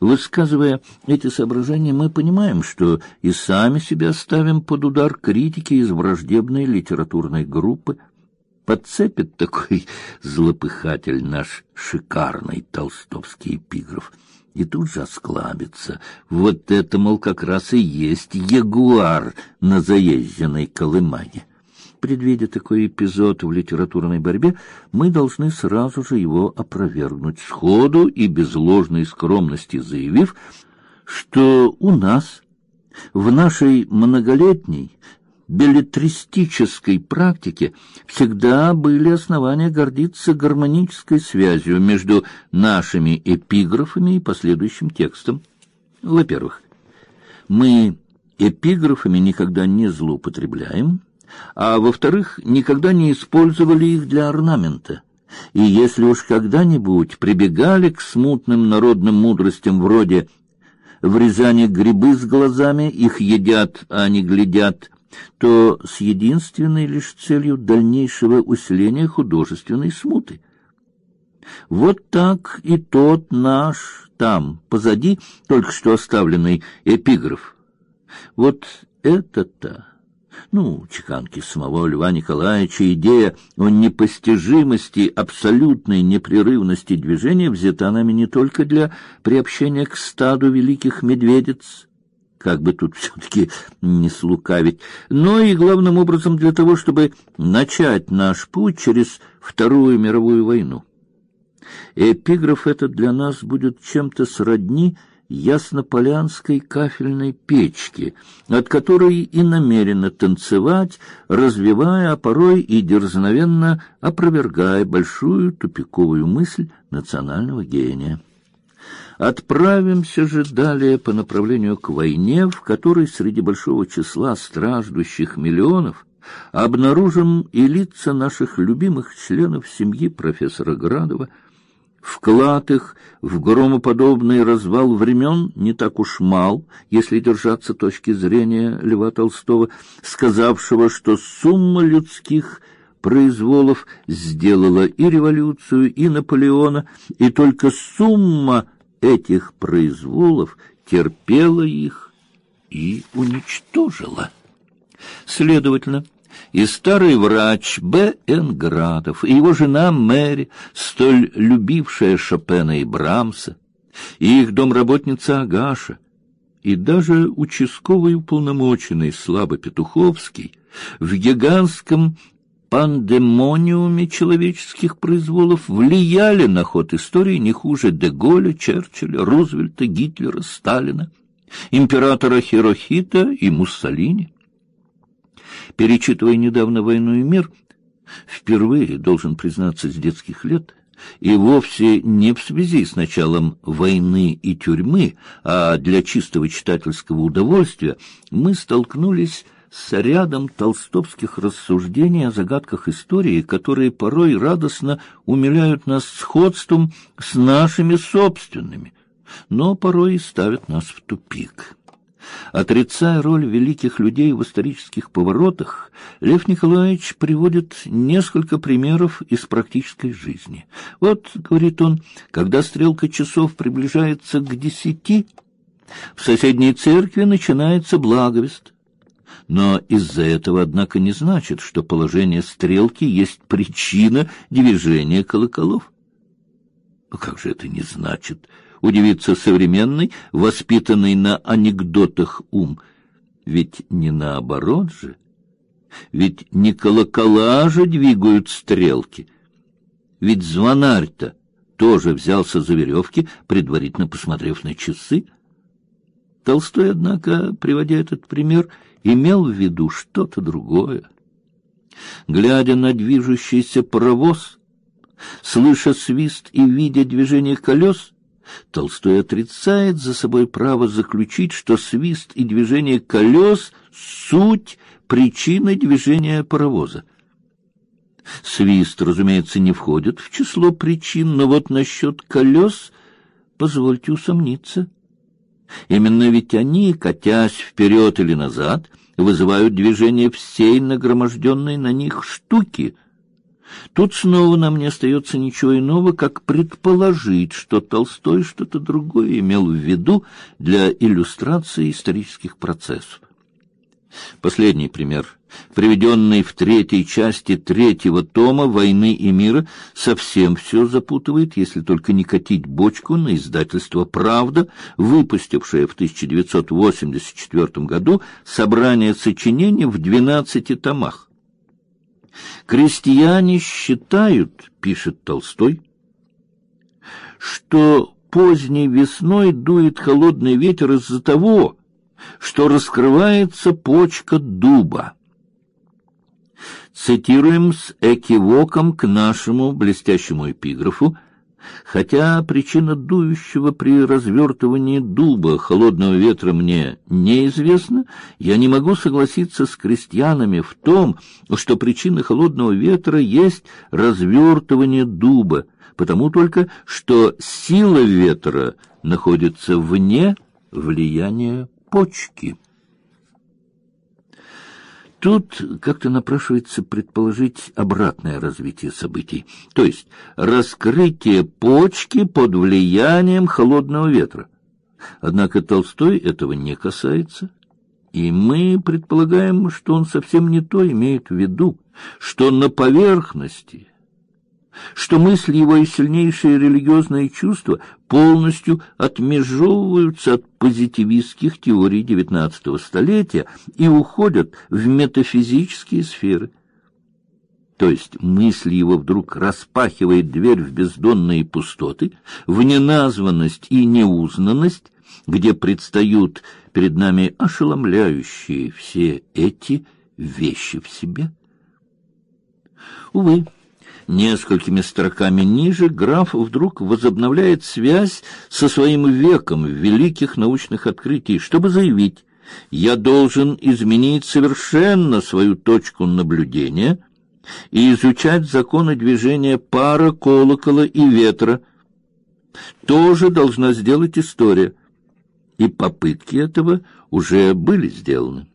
Высказывая эти соображения, мы понимаем, что и сами себя ставим под удар критики из враждебной литературной группы. Подцепит такой злопыхатель наш шикарный толстовский эпиграф и тут же осклабится. Вот это, мол, как раз и есть ягуар на заезженной колымане. Предвидя такой эпизод в литературной борьбе, мы должны сразу же его опровергнуть сходу и без ложной скромности заявив, что у нас в нашей многолетней беллетристической практике всегда были основания гордиться гармонической связью между нашими эпиграфами и последующим текстом. Во-первых, мы эпиграфами никогда не злоупотребляем, а во-вторых, никогда не использовали их для орнамента. И если уж когда-нибудь прибегали к смутным народным мудростям вроде «в Рязани грибы с глазами, их едят, а не глядят», то с единственной лишь целью дальнейшего усиления художественной смуты. Вот так и тот наш там, позади, только что оставленный эпиграф. Вот это-то ну, чеканки самого Льва Николаевича, идея о непостижимости абсолютной непрерывности движения взята нами не только для приобщения к стаду великих медведиц, как бы тут все-таки не слукавить, но и главным образом для того, чтобы начать наш путь через Вторую мировую войну. Эпиграф этот для нас будет чем-то сродни яснополянской кафельной печки, от которой и намеренно танцевать, развивая, а порой и дерзновенно опровергая большую тупиковую мысль национального гения. Отправимся же далее по направлению к войне, в которой среди большого числа страждущих миллионов обнаружим и лица наших любимых членов семьи профессора Градова – Вклад их в громоподобный развал времен не так уж мал, если держаться точки зрения Льва Толстого, сказавшего, что сумма людских произволов сделала и революцию, и Наполеона, и только сумма этих произволов терпела их и уничтожила. Следовательно, и старый врач Б. Н. Градов, и его жена Мэри, столь любившая Шопена и Брамса, и их домработница Агаша, и даже участковый уполномоченный Слава Петуховский в гигантском пандемониуме человеческих произволов влияли на ход истории не хуже Деголя, Черчилля, Рузвельта, Гитлера, Сталина, императора Хирохита и Муссолини перечитывая недавно «Войну и мир», впервые, должен признаться, с детских лет, и вовсе не в связи с началом войны и тюрьмы, а для чистого читательского удовольствия, мы столкнулись с рядом толстовских рассуждений о загадках истории, которые порой радостно умиляют нас сходством с нашими собственными, но порой и ставят нас в тупик. Отрицая роль великих людей в исторических поворотах, Лев Николаевич приводит несколько примеров из практической жизни. Вот, говорит он, когда стрелка часов приближается к десяти, в соседней церкви начинается благовест. Но из-за этого, однако, не значит, что положение стрелки есть причина движения колоколов. Ну, как же это не значит? Удивится современный, воспитанный на анекдотах ум. Ведь не наоборот же. Ведь не колокола же двигают стрелки. Ведь звонарь-то тоже взялся за веревки, предварительно посмотрев на часы. Толстой, однако, приводя этот пример, имел в виду что-то другое. Глядя на движущийся паровоз, слыша свист и видя движение колес, Толстой отрицает за собой право заключить, что свист и движение колес — суть причины движения паровоза. Свист, разумеется, не входит в число причин, но вот насчет колес позвольте усомниться. Именно ведь они, катясь вперед или назад, вызывают движение всей нагроможденной на них штуки. Тут снова нам не остается ничего иного, как предположить, что Толстой что-то другое имел в виду для иллюстрации исторических процессов. Последний пример, приведенный в третьей части третьего тома «Войны и мира», совсем все запутывает, если только не катить бочку на издательство «Правда», выпустившее в 1984 году собрание сочинений в двенадцати томах. Крестьяне считают, пишет Толстой, что поздней весной дует холодный ветер из-за того, что раскрывается почка дуба. Цитируем с экивоком к нашему блестящему эпиграфу Хотя причина дующего при развертывании дуба холодного ветра мне неизвестна, я не могу согласиться с крестьянами в том, что причина холодного ветра есть развертывание дуба, потому только что сила ветра находится вне влияния почки. Тут как-то напрашивается предположить обратное развитие событий, то есть раскрытие почки под влиянием холодного ветра. Однако Толстой этого не касается, и мы предполагаем, что он совсем не то имеет в виду, что на поверхности что мысли его и сильнейшие религиозные чувства полностью отмежевываются от позитивистских теорий XIX столетия и уходят в метафизические сферы. То есть мысль его вдруг распахивает дверь в бездонные пустоты, в неназванность и неузнанность, где предстают перед нами ошеломляющие все эти вещи в себе. Увы, Несколькими строками ниже граф вдруг возобновляет связь со своим веком великих научных открытий, чтобы заявить: "Я должен изменить совершенно свою точку наблюдения и изучать законы движения пара, колокола и ветра. Тоже должна сделать история". И попытки этого уже были сделаны.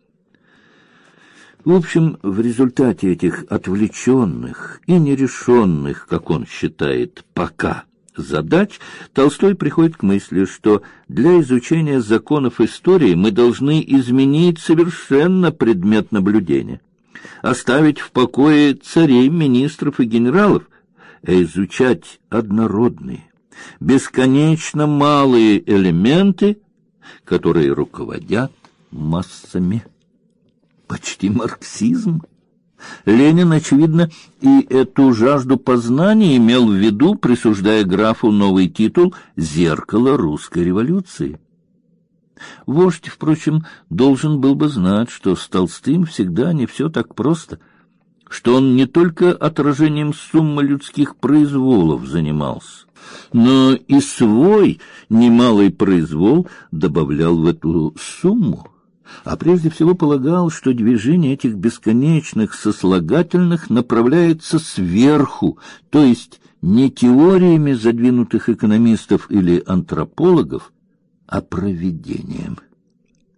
В общем, в результате этих отвлеченных и нерешенных, как он считает, пока задач, Толстой приходит к мысли, что для изучения законов истории мы должны изменить совершенно предмет наблюдения, оставить в покое царей, министров и генералов, а изучать однородные, бесконечно малые элементы, которые руководят массами почти марксизм. Ленин, очевидно, и эту жажду познания имел в виду, присуждая графу новый титул «Зеркало русской революции». Вождь, впрочем, должен был бы знать, что с Толстым всегда не все так просто, что он не только отражением суммы людских произволов занимался, но и свой немалый произвол добавлял в эту сумму а прежде всего полагал, что движение этих бесконечных сослагательных направляется сверху, то есть не теориями задвинутых экономистов или антропологов, а провидением.